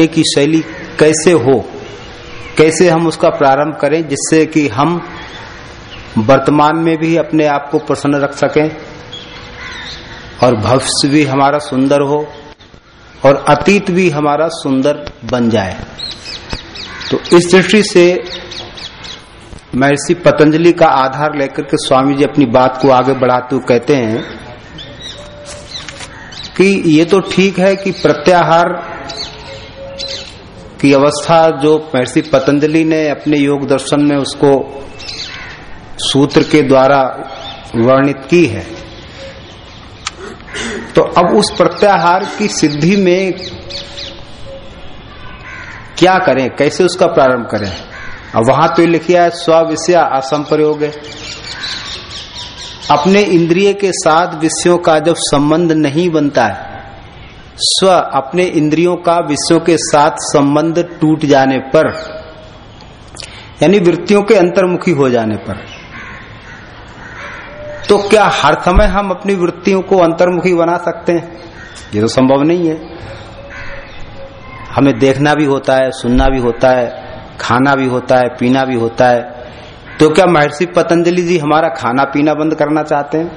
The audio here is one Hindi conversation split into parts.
की शैली कैसे हो? कैसे हम उसका प्रारंभ करें जिससे कि हम वर्तमान में भी अपने आप को प्रसन्न रख सकें और भविष्य भी हमारा सुंदर हो और अतीत भी हमारा सुंदर बन जाए। तो इस दृष्टि से महर्षि पतंजलि का आधार लेकर के स्वामी जी अपनी बात को आगे बढ़ाते हुए कहते हैं कि ये तो ठीक है कि प्रत्याहार की अवस्था जो महर्षि पतंजलि ने अपने योग दर्शन में उसको सूत्र के द्वारा वर्णित की है। तो अब उस प्रत्याहार की सिद्धि में क्या करें? कैसे उसका प्रारंभ करें? अब वहाँ तो लिखिया है स्व विषय असम प्रयोग है अपने इंद्रिय के साथ विषयों का जब संबंध नहीं बनता है स्व अपने इंद्रियों का विषयों के साथ संबंध टूट जाने पर, यानी वृत्तियों के अंतर्मुखी हो जाने पर। तो क्या हर समय हम अपनी वृत्तियों को अंतर्मुखी बना सकते हैं? ये तो संभव नहीं है। हमें देखना भी होता है, सुनना भी होता है, खाना भी होता है, पीना भी होता है। तो क्या महर्षि पतंजलि जी हमारा खाना पीना बंद करना चाहते हैं?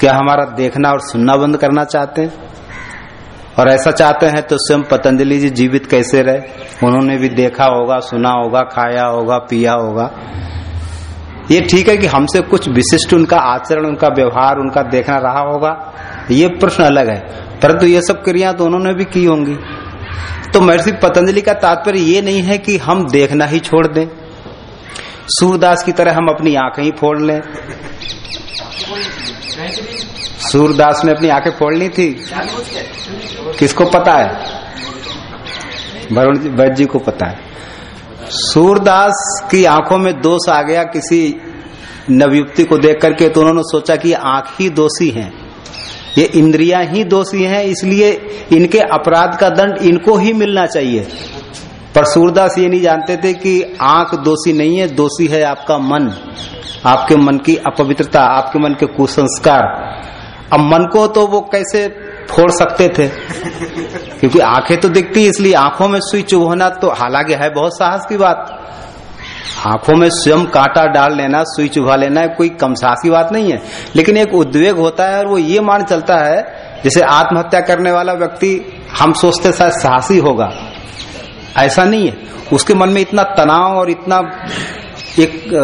क्या हमारा देखना और सुनना बंद करना चाहते हैं? और ऐसा चाहते हैं तो स्वयं पतंजलि जी जीवित कैसे रहे? उन्होंने भी देखा होगा सुना होगा खाया होगा पिया होगा। ये ठीक है कि हमसे कुछ विशिष्ट उनका आचरण उनका व्यवहार उनका देखना रहा होगा। ये प्रश्न अलग है। परंतु ये सब क्रिया तो उन्होंने भी की होंगी। तो महर्षि पतंजलि का तात्पर्य ये नहीं है कि हम देखना ही छोड़ दें। सूरदास की तरह हम अपनी आँखें ही फोड़ लें। सूरदास ने अपनी आँखें फोड़नी थी। किसको पता है? वरुण जी, वैद्य जी को पता है। सूरदास की आँखों में दोष आ गया किसी नवयुक्ति को देख करके तो उन्होंने सोचा कि आँख ही दोषी हैं। ये इंद्रियाँ ही दोषी हैं, इसलिए इनके अपराध का दंड इनको ही मिलना चाहिए। पर सूरदास ये नहीं जानते थे कि आँख दोषी नहीं है, दोषी है आपका मन, आपके मन की अपवित्रता, आपके मन के कुसंस्कार। अब मन को तो वो कैसे फोड़ सकते थे। क्योंकि आँखें तो दिखती इसलिए, आँखों में सुई चुभना तो हालाँकि है बहुत साहस की बात। आँखों में स्वयं कांटा डाल लेना सुई चुभा लेना, कोई कम साहस की बात नहीं है। लेकिन एक उद्वेग होता है और वो ये मान चलता है, जैसे आत्महत्या करने वाला व्यक्ति, हम सोचते शायद साहसी होगा। ऐसा नहीं है। उसके मन में इतना तनाव और इतना एक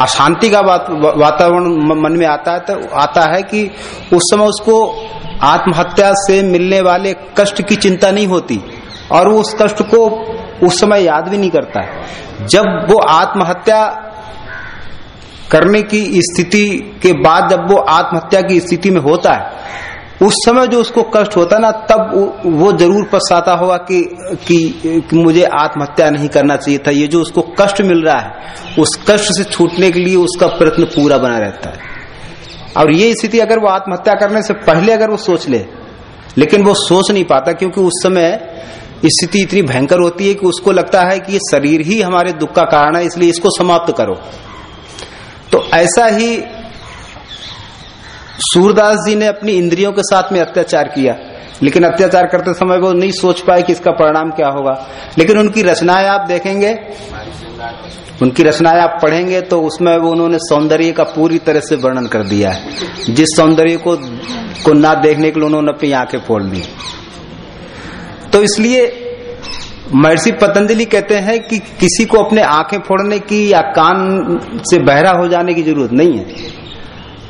अशांति का वातावरण मन में आता है तो आता है कि उस समय उसको आत्महत्या से मिलने वाले कष्ट की चिंता नहीं होती और वो उस कष्ट को उस समय याद भी नहीं करता है। जब वो आत्महत्या करने की स्थिति के बाद जब वो आत्महत्या की स्थिति में होता है उस समय जो उसको कष्ट होता ना तब वो ज़रूर पछताता होगा कि, कि कि मुझे आत्महत्या नहीं करना चाहिए था। ये जो उसको कष्ट मिल रहा है उस कष्ट से छूटने के लिए उसका प्रयत्न पूरा बना रहता है। और ये स्थिति अगर वो आत्महत्या करने से पहले अगर वो सोच ले लेकिन वो सोच नहीं पाता क्योंकि उस समय स्थिति इतनी भयंकर होती है कि उसको लगता है कि ये शरीर ही हमारे दुख का कारण है इसलिए इसको समाप्त करो। तो ऐसा ही सूरदास जी ने अपनी इंद्रियों के साथ में अत्याचार किया, लेकिन अत्याचार करते समय वो नहीं सोच पाए कि इसका परिणाम क्या होगा। लेकिन उनकी रचनाएँ आप देखेंगे, उनकी रचनाएँ आप पढ़ेंगे तो उसमें वो उन्होंने सौंदर्य का पूरी तरह से वर्णन कर दिया है। जिस सौंदर्य को को ना देखने के लिए उन्होंने अपनी आँखें फोड़ ली। तो इसलिए महर्षि पतंजलि कहते हैं कि किसी को अपने आँखें फोड़ने की या कान से बहरा हो जाने की ज़रूरत नहीं है।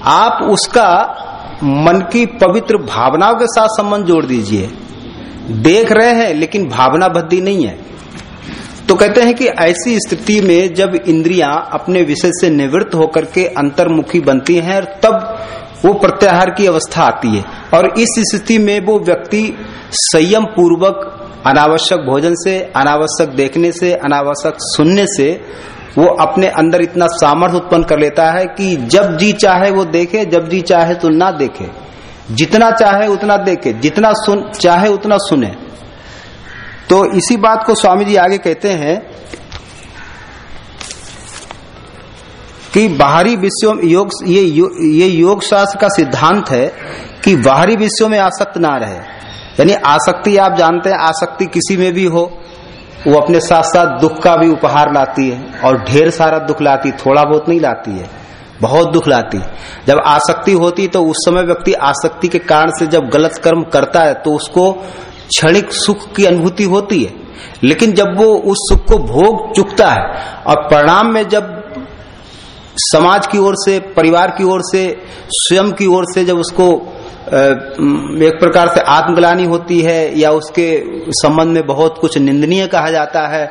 आप उसका मन की पवित्र भावनाओं के साथ संबंध जोड़ दीजिए। देख रहे हैं, लेकिन भावना बद्दी नहीं है। तो कहते हैं कि ऐसी स्थिति में जब इंद्रियाँ अपने विषय से निवृत्त होकर के अंतर्मुखी बनती हैं, तब वो प्रत्याहार की अवस्था आती है। और इस स्थिति में वो व्यक्ति संयम पूर्वक अनावश्यक भोजन से, अनावश्यक देखने से, अनावश्यक सुनने से वो अपने अंदर इतना सामर्थ्य उत्पन्न कर लेता है कि जब जी चाहे वो देखे जब जी चाहे तो ना देखे। जितना चाहे उतना देखे जितना सुन चाहे उतना सुने। तो इसी बात को स्वामी जी आगे कहते हैं कि बाहरी विषयों योग ये यो, ये योग शास्त्र का सिद्धांत है कि बाहरी विषयों में आसक्त ना रहे। यानी आसक्ति आप जानते हैं आसक्ति किसी में भी हो वो अपने साथ साथ दुख का भी उपहार लाती है और ढेर सारा दुख लाती, थोड़ा बहुत नहीं लाती है, बहुत दुख लाती जब आसक्ति होती तो उस समय व्यक्ति आसक्ति के कारण से जब गलत कर्म करता है तो उसको क्षणिक सुख की अनुभूति होती है। लेकिन जब वो उस सुख को भोग चुकता है और परिणाम में जब समाज की ओर से, परिवार की ओर से, स्वयं की ओर से जब उसको एक प्रकार से आत्मग्लानी होती है या उसके संबंध में बहुत कुछ निंदनीय कहा जाता है,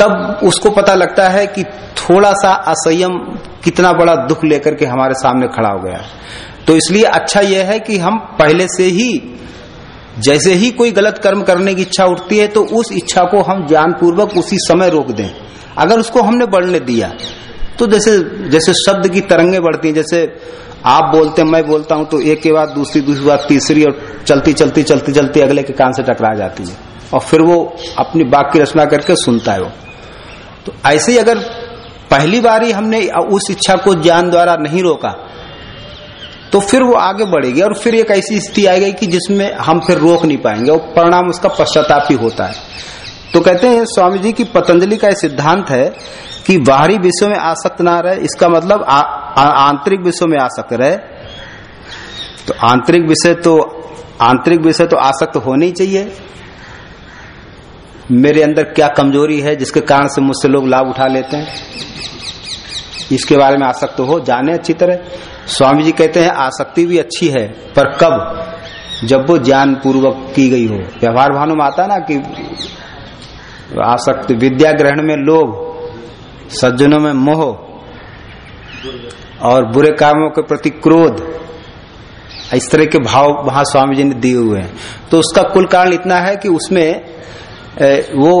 तब उसको पता लगता है कि थोड़ा सा असंयम कितना बड़ा दुख लेकर के हमारे सामने खड़ा हो गया तो इसलिए अच्छा यह है कि हम पहले से ही, जैसे ही कोई गलत कर्म करने की इच्छा उठती है तो उस इच्छा को हम ज्ञानपूर्वक उसी समय रोक दें। अगर उसको हमने बढ़ने दिया तो जैसे जैसे शब्द की तरंगे बढ़ती हैं, जैसे आप बोलते हैं, मैं बोलता हूँ तो एक के बाद दूसरी दूसरी बात तीसरी और चलती चलती चलती चलती अगले के कान से टकरा जाती है। और फिर वो अपनी बात की रचना करके सुनता है वो। तो ऐसे ही अगर पहली बार ही हमने उस इच्छा को ज्ञान द्वारा नहीं रोका तो फिर वो आगे बढ़ेगी और फिर एक ऐसी स्थिति आएगी कि जिसमें हम फिर रोक नहीं पाएँगे और परिणाम उसका पश्चाताप ही होता है। तो कहते हैं, स्वामी जी की पतंजलि का सिद्धांत है कि बाहरी विषयों में आसक्त ना रहे, इसका मतलब आंतरिक विषयों में आसक्त रहे। तो आंतरिक विषय तो आंतरिक विषय तो आसक्त होने चाहिए। मेरे अंदर क्या कमज़ोरी है, जिसके कारण से मुझसे लोग लाभ उठा लेते हैं। इसके बारे में आसक्त हो, जाने अच्छी तरह। स्वामी जी कहते हैं, आसक्ति भी अच्छी है, पर कब? जब वो ज्ञान पूर्वक की गई हो। व्यवहार भानु में आता ना कि आसक्ति विद्या ग्रहण में लोभ सज्जनों में मोह और बुरे कामों के प्रति क्रोध, इस तरह के भाव वहाँ स्वामी जी ने दिए हुए हैं। तो उसका कुल कारण इतना है कि उसमें वो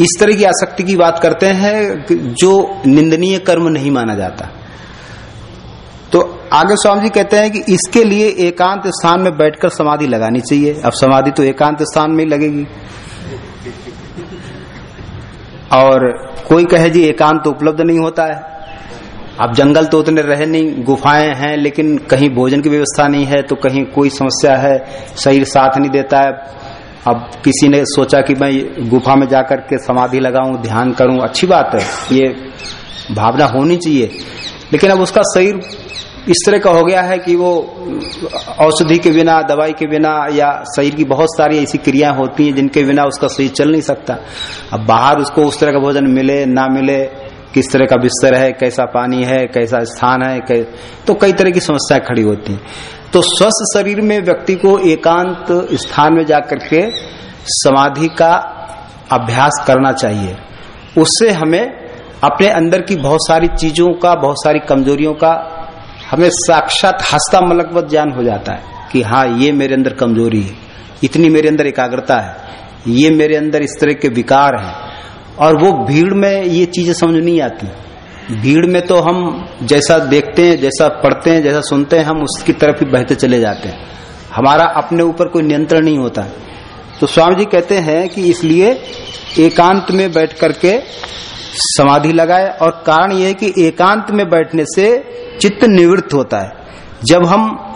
इस तरह की आसक्ति की बात करते हैं जो निंदनीय कर्म नहीं माना जाता। तो आगे स्वामी जी कहते हैं कि इसके लिए एकांत स्थान में बैठकर समाधि लगानी चाहिए। अब समाधि तो एकांत स्थान में ही लगेगी। और कोई कहे जी एकांत तो उपलब्ध नहीं होता है। अब जंगल तो उतने रहे नहीं, गुफाएँ हैं, लेकिन कहीं भोजन की व्यवस्था नहीं है तो कहीं कोई समस्या है, शरीर साथ नहीं देता है। अब किसी ने सोचा कि मैं गुफा में जाकर के समाधि लगाऊँ, ध्यान करूँ, अच्छी बात है, ये भावना होनी चाहिए। लेकिन अब उसका शरीर इस तरह का हो गया है कि वो औषधि के बिना, दवाई के बिना या शरीर की बहुत सारी ऐसी क्रियाएँ होती हैं जिनके बिना उसका शरीर चल नहीं सकता। अब बाहर उसको उस तरह का भोजन मिले, ना मिले, किस तरह का बिस्तर है, कैसा पानी है, कैसा स्थान है, कै... तो कई तरह की समस्याएँ खड़ी होती हैं। तो स्वस्थ शरीर में व्यक्ति को एकांत स्थान में जाकर के समाधि का अभ्यास करना चाहिए। उससे हमें अपने अंदर की बहुत सारी चीज़ों का, बहुत सारी कमजोरियों का हमें साक्षात हस्ता मलकवत ज्ञान हो जाता है कि हाँ ये मेरे अंदर कमज़ोरी है। इतनी मेरे अंदर एकाग्रता है। ये मेरे अंदर इस तरह के विकार हैं। और वो भीड़ में ये चीज़ें समझ नहीं आती। भीड़ में तो हम जैसा देखते हैं, जैसा पढ़ते हैं, जैसा सुनते हैं, हम उसकी तरफ़ ही बहते चले जाते हैं। हमारा अपने ऊपर कोई नियंत्रण नहीं होता। तो स्वामी जी कहते हैं कि इसलिए एकांत में बैठ करके समाधि लगाए और कारण यह है कि एकांत में बैठने से चित्त निवृत्त होता है। जब हम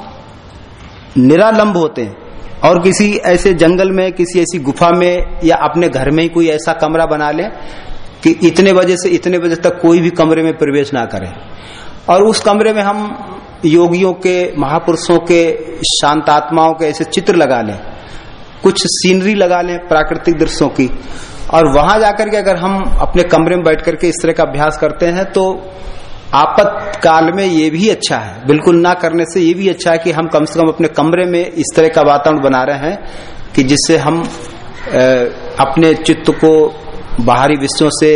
निरालंब होते हैं और किसी ऐसे जंगल में, किसी ऐसी गुफा में या अपने घर में ही कोई ऐसा कमरा बना ले कि इतने बजे से इतने बजे तक कोई भी कमरे में प्रवेश ना करे। और उस कमरे में हम योगियों के, महापुरुषों के, शांतात्माओं के ऐसे चित्र लगा लें। कुछ सीनरी लगा लें प्राकृतिक दृश्यों की। और वहाँ जाकर के अगर हम अपने कमरे में बैठ करके इस तरह का अभ्यास करते हैं तो आपत काल में ये भी अच्छा है। बिल्कुल ना करने से ये भी अच्छा है कि हम कम से कम अपने कमरे में इस तरह का वातावरण बना रहे हैं कि जिससे हम अपने चित्त को बाहरी विषयों से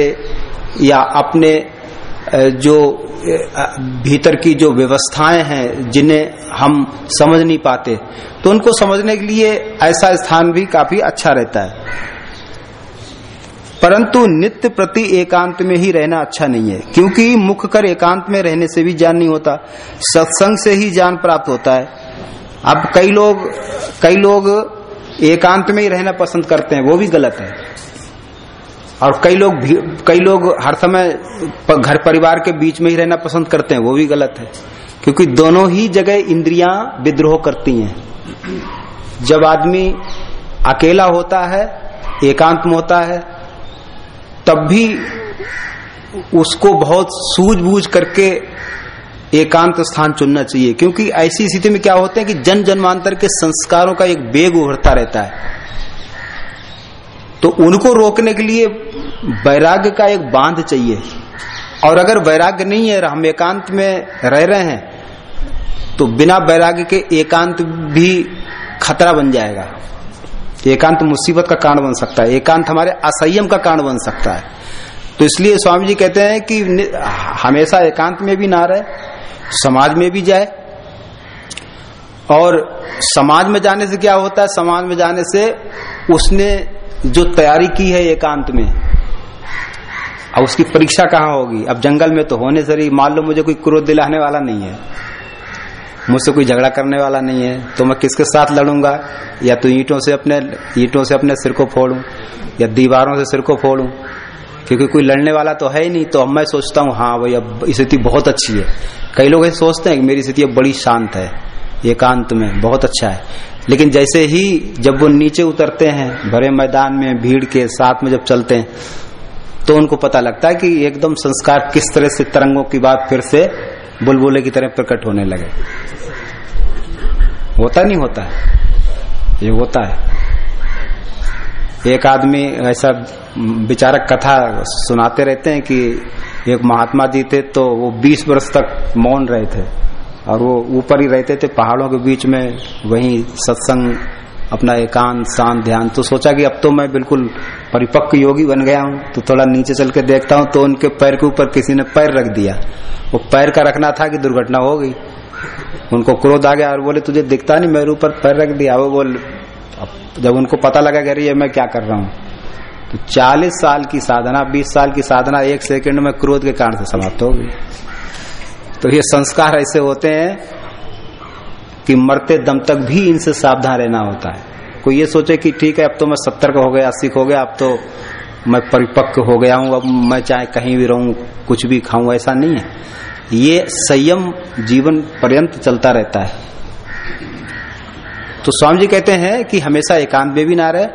या अपने जो भीतर की जो व्यवस्थाएँ हैं जिन्हें हम समझ नहीं पाते तो उनको समझने के लिए ऐसा स्थान भी काफ़ी अच्छा रहता है। परंतु नित्य प्रति एकांत में ही रहना अच्छा नहीं है, क्योंकि मुख कर एकांत में रहने से भी ज्ञान नहीं होता, सत्संग से ही ज्ञान प्राप्त होता है। अब कई लोग कई लोग एकांत में ही रहना पसंद करते हैं, वो भी गलत है। और कई लोग कई लोग हर समय घर परिवार के बीच में ही रहना पसंद करते हैं, वो भी गलत है। क्योंकि दोनों ही जगह इंद्रियाँ विद्रोह करती हैं। जब आदमी अकेला होता है, एकांत में होता है तब भी उसको बहुत सूझबूझ करके एकांत स्थान चुनना चाहिए। क्योंकि ऐसी स्थिति में क्या होते हैं कि जन जन्मांतर के संस्कारों का एक बेग उभरता रहता है। तो उनको रोकने के लिए वैराग्य का एक बाँध चाहिए। और अगर वैराग्य नहीं है हम एकांत में रह रहे हैं तो बिना वैराग्य के एकांत भी खतरा बन जाएगा। एकांत मुसीबत का कारण बन सकता है, एकांत हमारे असंयम का कारण बन सकता है। तो इसलिए स्वामी जी कहते हैं कि हमेशा एकांत में भी ना रहे, समाज में भी जाए। और समाज में जाने से क्या होता है? समाज में जाने से उसने जो तैयारी की है एकांत में, अब उसकी परीक्षा कहाँ होगी? अब जंगल में तो होने से लो मुझे कोई क्रोध दिलाने वाला नहीं है। मुझसे कोई झगड़ा करने वाला नहीं है। तो मैं किसके साथ लड़ूँगा? या तो ईंटों से अपने, ईंटों से अपने सिर को फोड़ू, या दीवारों से सिर को फोड़ू? क्योंकि कोई लड़ने वाला तो है ही नहीं तो अब मैं सोचता हूँ हाँ भाई अब स्थिति बहुत अच्छी है। कई लोग ऐसे सोचते हैं कि मेरी स्थिति अब बड़ी शांत है, एकांत में, बहुत अच्छा है। लेकिन जैसे ही जब वो नीचे उतरते हैं, भरे मैदान में, भीड़ के साथ में जब चलते हैं तो उनको पता लगता है कि एकदम संस्कार किस तरह से तरंगों की बात फिर से बुलबुले की तरह प्रकट होने लगे। होता नहीं होता। है ये होता है। एक आदमी ऐसा विचारक कथा सुनाते रहते हैं कि एक महात्मा जी थे तो वो 20 वर्ष तक मौन रहे थे। और वो ऊपर ही रहते थे, पहाड़ों के बीच में वहीं सत्संग अपना एकांत, शांत ध्यान। तो सोचा कि अब तो मैं बिल्कुल परिपक्व योगी बन गया हूँ। तो थोड़ा नीचे चल के देखता हूँ तो उनके पैर के ऊपर किसी ने पैर रख दिया। वो पैर का रखना था कि दुर्घटना हो गई। उनको क्रोध आ गया और बोले, तुझे दिखता नहीं, मेरे ऊपर पैर रख दिया। वो बोल जब उनको पता लगा कि अरे ये मैं क्या कर रहा हूँ। तो 40 साल की साधना 20 साल की साधना, एक सेकंड में क्रोध के कारण से समाप्त हो गई। तो ये संस्कार ऐसे होते हैं कि मरते दम तक भी इनसे सावधान रहना होता है। कोई ये सोचे कि ठीक है, अब तो मैं सत्तर का हो गया अस्सी हो गया, अब तो मैं परिपक्व हो गया हूँ, अब मैं चाहे कहीं भी रहूँ, कुछ भी खाऊं, ऐसा नहीं है। ये संयम जीवन पर्यंत चलता रहता है। तो स्वामी जी कहते हैं कि हमेशा एकांत में भी ना रहे,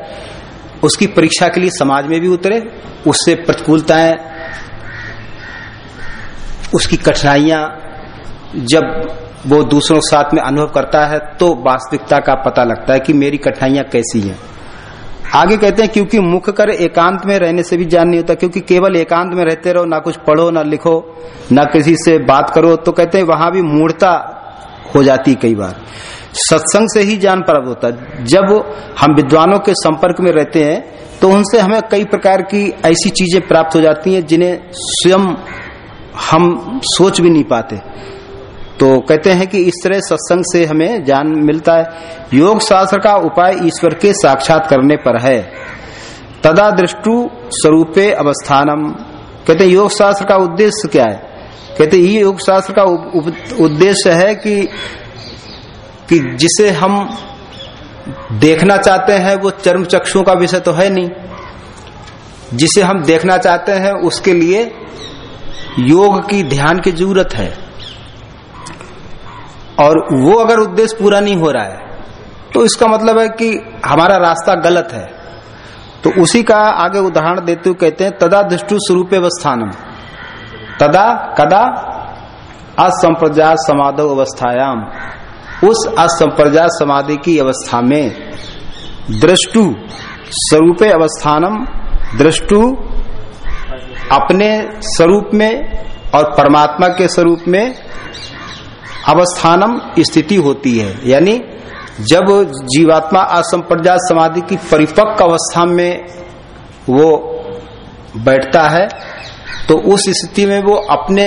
उसकी परीक्षा के लिए समाज में भी उतरे, उससे प्रतिकूलताएँ, उसकी कठिनाइयाँ, जब वो दूसरों के साथ में अनुभव करता है तो वास्तविकता का पता लगता है कि मेरी कठिनाइयाँ कैसी हैं। आगे कहते हैं, क्योंकि मुख कर एकांत में रहने से भी ज्ञान नहीं होता, क्योंकि केवल एकांत में रहते रहो, ना कुछ पढ़ो, ना लिखो, ना किसी से बात करो तो कहते हैं, वहाँ भी मूर्ता हो जाती कई बार। सत्संग से ही ज्ञान प्राप्त होता है। जब हम विद्वानों के संपर्क में रहते हैं तो उनसे हमें कई प्रकार की ऐसी चीज़ें प्राप्त हो जाती हैं, जिन्हें स्वयं हम सोच भी नहीं पाते। तो कहते हैं कि इस तरह सत्संग से हमें ज्ञान मिलता है। योग शास्त्र का उपाय ईश्वर के साक्षात करने पर है। तदा दृष्टु स्वरूपे अवस्थानम। कहते हैं, योग शास्त्र का उद्देश्य क्या है? कहते ये योग शास्त्र का उद्देश्य है कि कि जिसे हम देखना चाहते हैं, वो चर्म चक्षुओं का विषय तो है नहीं। जिसे हम देखना चाहते हैं, उसके लिए योग की ध्यान की ज़रूरत है। और वो अगर उद्देश्य पूरा नहीं हो रहा है तो इसका मतलब है कि हमारा रास्ता गलत है। तो उसी का आगे उदाहरण देते हुए कहते हैं, तदा दृष्टु स्वरूप अवस्थानम। तदा कदा असंप्रजात समाधो अवस्थायाम। उस असंप्रजात समाधि की अवस्था में दृष्टु स्वरूप अवस्थानम, दृष्टु अपने स्वरूप में और परमात्मा के स्वरूप में अवस्थानम स्थिति होती है। यानी जब जीवात्मा असंप्रजात समाधि की परिपक्व अवस्था में वो बैठता है तो उस स्थिति में वो अपने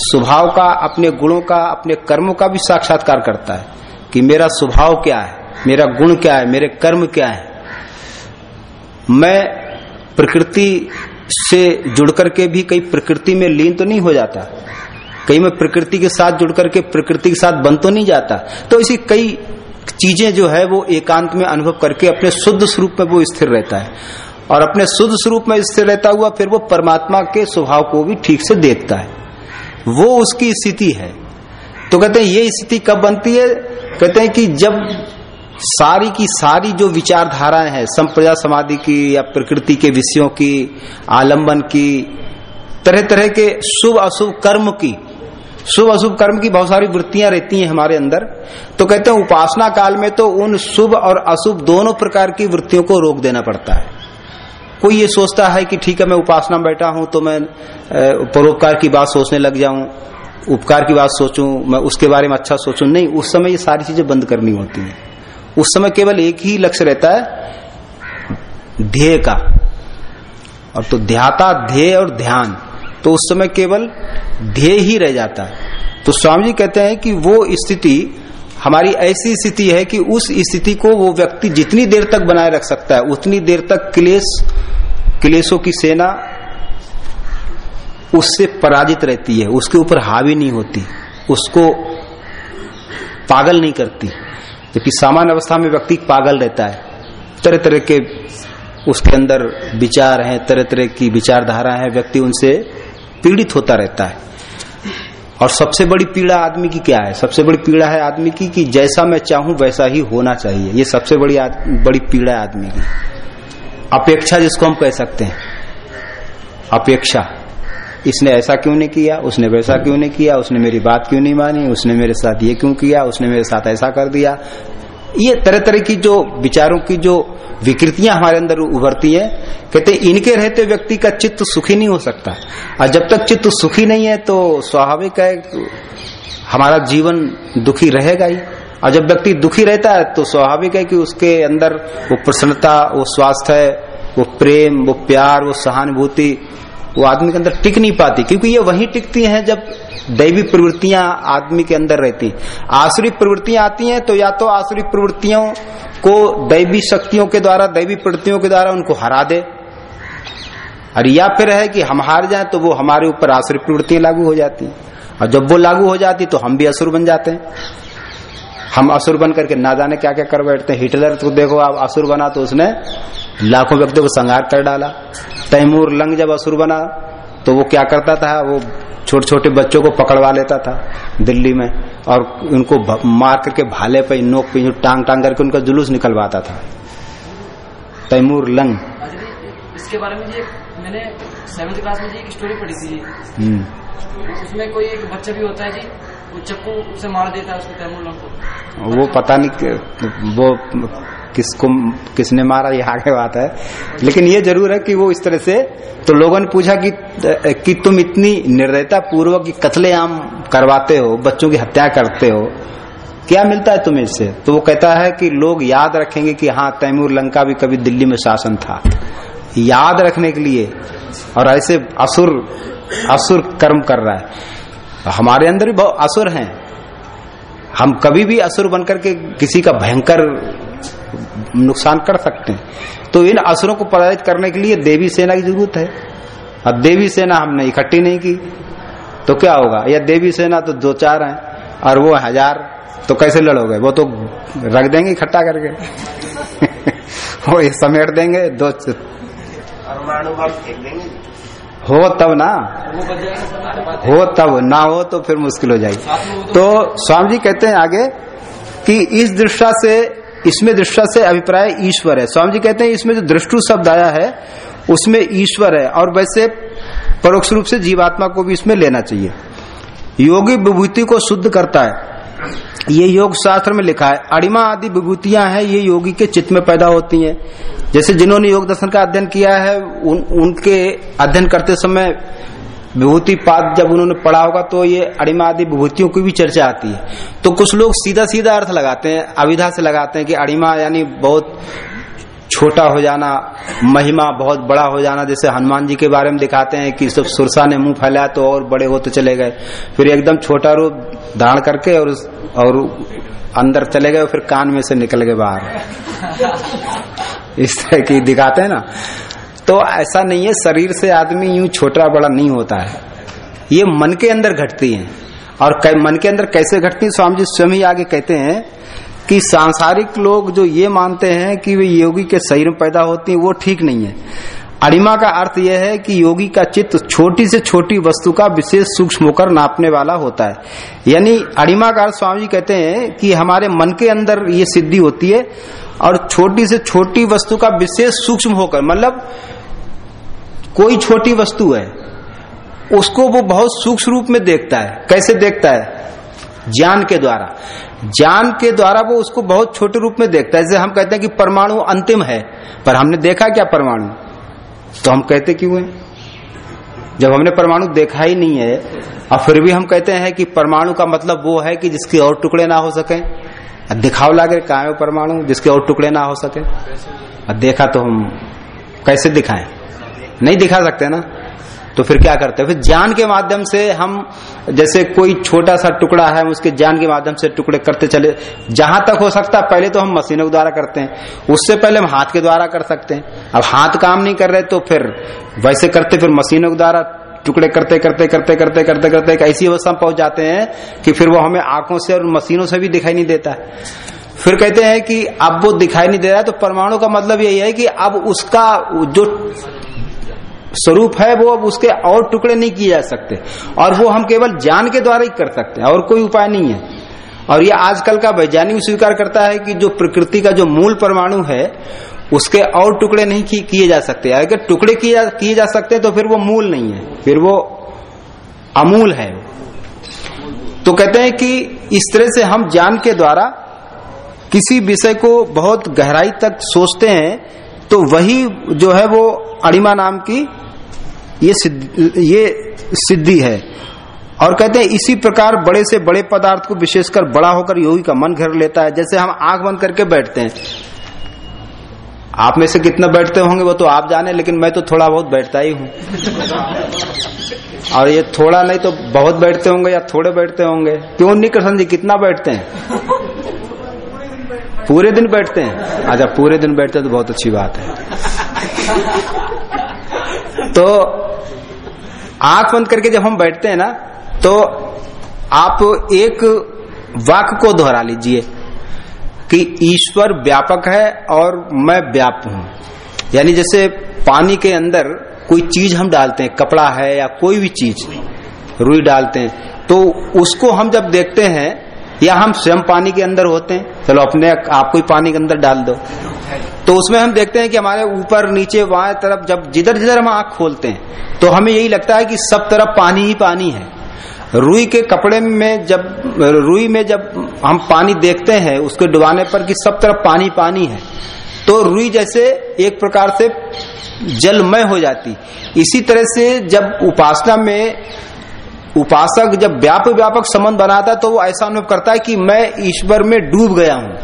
स्वभाव का, अपने गुणों का, अपने कर्मों का भी साक्षात्कार करता है कि मेरा स्वभाव क्या है, मेरा गुण क्या है, मेरे कर्म क्या है। मैं प्रकृति से जुड़ करके भी कई प्रकृति में लीन तो नहीं हो जाता। कहीं मैं प्रकृति के साथ जुड़ करके प्रकृति के साथ बन तो नहीं जाता। तो ऐसी कई चीज़ें जो है वो एकांत में अनुभव करके अपने शुद्ध स्वरूप में वो स्थिर रहता है। और अपने शुद्ध स्वरूप में स्थिर रहता हुआ फिर वो परमात्मा के स्वभाव को भी ठीक से देखता है। वो उसकी स्थिति है। तो कहते हैं, ये स्थिति कब बनती है? कहते हैं कि जब सारी की सारी जो विचारधाराएँ हैं, संप्रजा समाधि की या प्रकृति के विषयों की, आलंबन की तरह तरह के शुभ अशुभ कर्म की शुभ अशुभ कर्म की बहुत सारी वृत्तियाँ रहती हैं हमारे अंदर। तो कहते हैं उपासना काल में तो उन शुभ और अशुभ दोनों प्रकार की वृत्तियों को रोक देना पड़ता है। कोई ये सोचता है कि ठीक है, मैं उपासना बैठा हूँ तो मैं परोपकार की बात सोचने लग जाऊँ, उपकार की बात सोचूं, मैं उसके बारे में अच्छा सोचूं। नहीं, उस समय ये सारी चीज़ें बंद करनी होती हैं। उस समय केवल एक ही लक्ष्य रहता है, ध्येय का। और तो ध्याता, ध्येय और ध्यान। तो उस समय केवल ध्येय ही रह जाता है। तो स्वामी जी कहते हैं कि वो स्थिति हमारी ऐसी स्थिति है कि उस स्थिति को वो व्यक्ति जितनी देर तक बनाए रख सकता है, उतनी देर तक क्लेश, क्लेशों की सेना उससे पराजित रहती है, उसके ऊपर हावी नहीं होती, उसको पागल नहीं करती। जबकि सामान्य अवस्था में व्यक्ति पागल रहता है। तरह तरह के उसके अंदर विचार हैं तरह तरह की विचारधारा है, व्यक्ति उनसे पीड़ित होता रहता है। और सबसे बड़ी पीड़ा आदमी की क्या है? सबसे बड़ी पीड़ा है आदमी की कि जैसा मैं चाहूँ वैसा ही होना चाहिए। ये सबसे बड़ी बड़ी पीड़ा है आदमी की। अपेक्षा जिसको हम कह सकते हैं। अपेक्षा। इसने ऐसा क्यों नहीं किया? उसने वैसा क्यों नहीं किया? उसने मेरी बात क्यों नहीं मानी? उसने मेरे साथ ये क्यों किया? उसने मेरे साथ ऐसा कर दिया? ये तरह तरह की जो विचारों की जो विकृतियाँ हमारे अंदर उभरती है, कहते इनके रहते व्यक्ति का चित्त सुखी नहीं हो सकता। और जब तक चित्त सुखी नहीं है तो स्वाभाविक है, हमारा जीवन दुखी रहेगा ही। और जब व्यक्ति दुखी रहता है तो स्वाभाविक है कि उसके अंदर वो प्रसन्नता, वो स्वास्थ्य वो प्रेम, वो प्यार, वो सहानुभूति, वो आदमी के अंदर टिक नहीं पाती। क्योंकि ये वही टिकती है जब दैवी प्रवृत्तियाँ आदमी के अंदर रहती। आसुरी प्रवृत्तियाँ आती हैं तो या तो आसुरी प्रवृत्तियों को दैवी शक्तियों के द्वारा, दैवी प्रवृत्तियों के द्वारा उनको हरा दे। और या फिर है कि हम हार जाए तो वो हमारे ऊपर आसुरी प्रवृत्तियाँ लागू हो जाती। और जब वो लागू हो जाती तो हम भी असुर बन जाते हैं। हम असुर बन करके ना जाने क्या क्या कर बैठते हैं। हिटलर तो देखो, आप असुर बना तो उसने लाखों व्यक्तियों को संहार कर डाला। तैमूर लंग जब असुर बना तो वो क्या करता था? वो छोटे छोटे बच्चों को पकड़वा लेता था दिल्ली में और उनको मार करके भाले पे नोक पे टांग टांग करके उनका जुलूस निकलवाता था। तैमूर लंग। इसके बारे में जी मैंने सेवेंथ क्लास में जी एक स्टोरी पढ़ी थी। हम्म। उसमें कोई एक बच्चा भी होता है जी वो मार देता है को। वो पता नहीं वो किसको, किसने मारा, ये आगे बात है। लेकिन ये ज़रूर है कि वो इस तरह से तो लोगों ने पूछा कि कि तुम इतनी निर्दयता पूर्वक कतले आम करवाते हो, बच्चों की हत्या करते हो, क्या मिलता है तुम्हें इससे? तो वो कहता है कि लोग याद रखेंगे कि हाँ तैमूर लंका भी कभी दिल्ली में शासन था। याद रखने के लिए, और ऐसे असुर असुर कर्म कर रहा है। हमारे अंदर भी बहुत असुर हैं। हम कभी भी असुर बनकर के किसी का भयंकर नुकसान कर सकते हैं। तो इन असुरों को पराजित करने के लिए देवी सेना की ज़रूरत है। अब देवी सेना हमने इकट्ठी नहीं की तो क्या होगा? या देवी सेना तो दो चार हैं, और वो हज़ार तो कैसे लड़ोगे? वो तो रख देंगे इकट्ठा करके। वो समेट देंगे, दो हो तब ना? हो तब, ना हो तो फिर मुश्किल हो जाएगी। तो स्वामी जी कहते हैं आगे कि इस दृष्टा से, इसमें दृष्टा से अभिप्राय ईश्वर है। स्वामी जी कहते हैं, इसमें जो दृष्टु शब्द आया है, उसमें ईश्वर है। और वैसे परोक्ष रूप से जीवात्मा को भी इसमें लेना चाहिए। योगी विभूति को शुद्ध करता है। ये योग शास्त्र में लिखा है। अड़िमा आदि विभूतियाँ हैं ये योगी के चित्त में पैदा होती हैं। जैसे जिन्होंने योग दर्शन का अध्ययन किया है उन, उनके अध्ययन करते समय विभूति पाद जब उन्होंने पढ़ा होगा तो ये अड़िमा आदि विभूतियों की भी चर्चा आती है। तो कुछ लोग सीधा सीधा अर्थ लगाते हैं अविधा से लगाते हैं कि अड़िमा यानी बहुत छोटा हो जाना, महिमा बहुत बड़ा हो जाना, जैसे हनुमान जी के बारे में दिखाते हैं कि सब सुरसा ने मुँह फैलाया तो और बड़े होते चले गए। फिर एकदम छोटा रूप धारण करके और और अंदर चले गए फिर कान में से निकल गए बाहर। इस तरह की दिखाते हैं ना। तो ऐसा नहीं है, शरीर से आदमी यूँ छोटा बड़ा नहीं होता है। ये मन के अंदर घटती है। और मन के अंदर कैसे घटती है? स्वामी जी स्वयं ही आगे कहते हैं कि सांसारिक लोग जो ये मानते हैं कि वे योगी के शरीर में पैदा होती है, वो ठीक नहीं है। अड़िमा का अर्थ यह है कि योगी का चित्त छोटी से छोटी वस्तु का विशेष सूक्ष्म होकर नापने वाला होता है। यानी अड़िमा का अर्थ स्वामी कहते हैं कि हमारे मन के अंदर ये सिद्धि होती है और छोटी से छोटी वस्तु का विशेष सूक्ष्म होकर मतलब कोई छोटी वस्तु है, उसको वो बहुत सूक्ष्म रूप में देखता है। कैसे देखता है? ज्ञान के द्वारा। ज्ञान के द्वारा वो उसको बहुत छोटे रूप में देखता है। जैसे हम कहते हैं कि परमाणु अंतिम है, पर हमने देखा क्या परमाणु? तो हम कहते क्यों है? जब हमने परमाणु देखा ही नहीं है, और फिर भी हम कहते हैं कि परमाणु का मतलब वो है कि जिसके और टुकड़े ना हो सके। दिखाव लागे, कहा है परमाणु? जिसके और टुकड़े ना हो सके। और देखा तो हम कैसे दिखाएँ? नहीं दिखा सकते ना? तो फिर क्या करते हैं? फिर ज्ञान के माध्यम से हम जैसे कोई छोटा सा टुकड़ा है उसके ज्ञान के माध्यम से टुकड़े करते चले। जहाँ तक हो सकता है, पहले तो हम मशीनों के द्वारा करते हैं। उससे पहले हम हाथ के द्वारा कर सकते हैं। अब हाथ काम नहीं कर रहे तो फिर वैसे करते, फिर मशीनों के द्वारा टुकड़े करते करते करते करते करते करते एक ऐसी अवस्था में पहुँच जाते हैं कि फिर वो हमें आँखों से और मशीनों से भी दिखाई नहीं देता। फिर कहते हैं कि अब वो दिखाई नहीं दे रहा है तो परमाणु का मतलब यही है कि अब उसका जो स्वरूप है वो अब उसके और टुकड़े नहीं किए जा सकते। और वो हम केवल ज्ञान के द्वारा ही कर सकते हैं और कोई उपाय नहीं है। और ये आजकल का वैज्ञानिक स्वीकार करता है कि जो प्रकृति का जो मूल परमाणु है उसके और टुकड़े नहीं किए जा सकते। अगर टुकड़े किए जा, किए जा सकते तो फिर वो मूल नहीं है। फिर वो अमूल है। तो कहते हैं कि इस तरह से हम ज्ञान के द्वारा किसी विषय को बहुत गहराई तक सोचते हैं तो वही जो है वो अड़िमा नाम की ये सिद्धि, ये सिद्धि है। और कहते हैं इसी प्रकार बड़े से बड़े पदार्थ को विशेषकर बड़ा होकर योगी का मन घेर लेता है। जैसे हम आँख बंद करके बैठते हैं। आप में से कितना बैठते होंगे वो तो आप जाने लेकिन मैं तो थोड़ा बहुत बैठता ही हूँ। और ये थोड़ा नहीं तो बहुत बैठते होंगे या थोड़े बैठते होंगे। क्यों नहीं कृष्ण जी कितना बैठते हैं? पूरे दिन बैठते हैं। अच्छा पूरे दिन बैठते हैं तो बहुत अच्छी बात है। तो आँख बंद करके जब हम बैठते हैं ना तो आप एक वाक्य को दोहरा लीजिए कि ईश्वर व्यापक है और मैं व्याप्त हूँ। यानी जैसे पानी के अंदर कोई चीज़ हम डालते हैं, कपड़ा है या कोई भी चीज़, रुई डालते हैं तो उसको हम जब देखते हैं या हम स्वयं पानी के अंदर होते हैं। चलो अपने आप ही पानी के अंदर डाल दो। तो उसमें हम देखते हैं कि हमारे ऊपर, नीचे वहाँ तरफ़ जब जिधर जिधर हम आँख खोलते हैं तो हमें यही लगता है कि सब तरफ़ पानी ही पानी है। रुई के कपड़े में जब रुई में जब हम पानी देखते हैं, उसको डुबाने पर कि सब तरफ़ पानी पानी है तो रुई जैसे एक प्रकार से जलमय हो जाती। इसी तरह से जब उपासना में उपासक जब व्याप व्यापक संबंध बनाता है तो वो ऐसा अनुभव करता है कि मैं ईश्वर में डूब गया हूँ।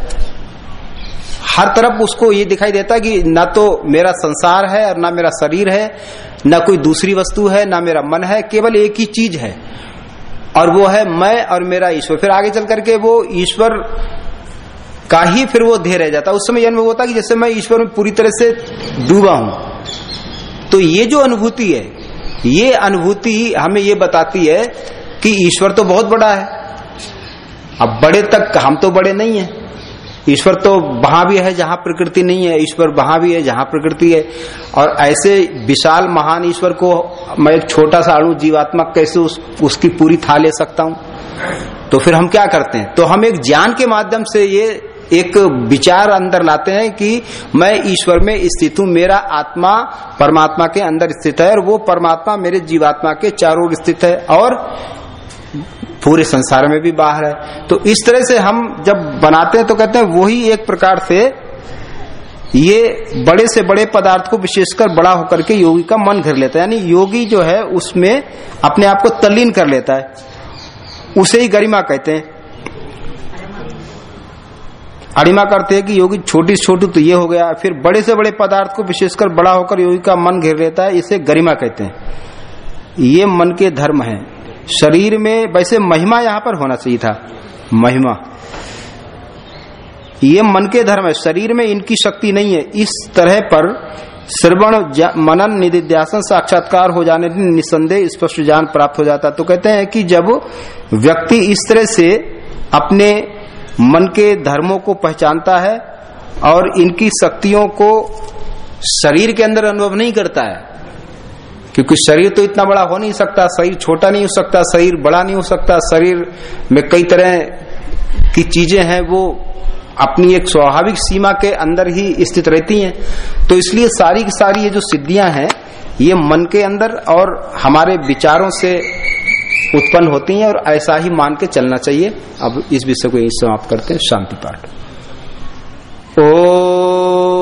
हर तरफ़ उसको ये दिखाई देता है कि ना तो मेरा संसार है और ना मेरा शरीर है, ना कोई दूसरी वस्तु है, ना मेरा मन है, केवल एक ही चीज़ है। और वो है मैं और मेरा ईश्वर। फिर आगे चल करके वो ईश्वर का ही फिर वो ध्येय रह जाता उस समय अनुभव होता कि जैसे मैं ईश्वर में पूरी तरह से डूबा हूँ। तो ये जो अनुभूति है ये अनुभूति हमें ये बताती है कि ईश्वर तो बहुत बड़ा है। अब बड़े तक हम तो बड़े नहीं है। ईश्वर तो वहाँ भी है जहाँ प्रकृति नहीं है। ईश्वर वहाँ भी है जहाँ प्रकृति है। और ऐसे विशाल महान ईश्वर को मैं एक छोटा सा अणु जीवात्मा कैसे उस, उसकी पूरी था ले सकता हूँ? तो फिर हम क्या करते हैं? तो हम एक ज्ञान के माध्यम से ये एक विचार अंदर लाते हैं कि मैं ईश्वर में स्थित हूँ, मेरा आत्मा परमात्मा के अंदर स्थित है और वो परमात्मा मेरे जीवात्मा के चारों स्थित है और पूरे संसार में भी बाहर है। तो इस तरह से हम जब बनाते हैं तो कहते हैं वही एक प्रकार से ये बड़े से बड़े पदार्थ को विशेषकर बड़ा होकर के योगी का मन कर लेता है। यानी योगी जो है, उसमें अपने आप को तल्लीन कर लेता है। उसे ही गरिमा कहते हैं। अड़िमा करते हैं कि योगी छोटी छोटी तो ये हो गया, फिर बड़े से बड़े पदार्थ को विशेषकर बड़ा होकर योगी का मन घेर लेता है, इसे गरिमा कहते हैं। ये मन के धर्म है। शरीर में वैसे महिमा यहाँ पर होना चाहिए था, महिमा। ये मन के धर्म है, शरीर में इनकी शक्ति नहीं है। इस तरह पर श्रवण मनन, निधिध्यासन, साक्षात्कार हो जाने निसंदेह स्पष्ट ज्ञान प्राप्त हो जाता तो कहते हैं कि जब व्यक्ति इस तरह से अपने मन के धर्मों को पहचानता है और इनकी शक्तियों को शरीर के अंदर अनुभव नहीं करता है। क्योंकि शरीर तो इतना बड़ा हो नहीं सकता, शरीर छोटा नहीं हो सकता, शरीर बड़ा नहीं हो सकता, शरीर में कई तरह की चीज़ें हैं, वो अपनी एक स्वाभाविक सीमा के अंदर ही स्थित रहती हैं। तो इसलिए सारी की सारी ये जो सिद्धियाँ हैं, ये मन के अंदर और हमारे विचारों से उत्पन्न होती हैं और ऐसा ही मान के चलना चाहिए। अब इस विषय को यही समाप्त करते हैं। शांति पाठ। ॐ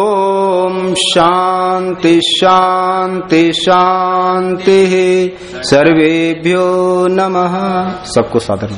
ओम शांति शांति शांति। सर्वेभ्यो नमः। सबको सादर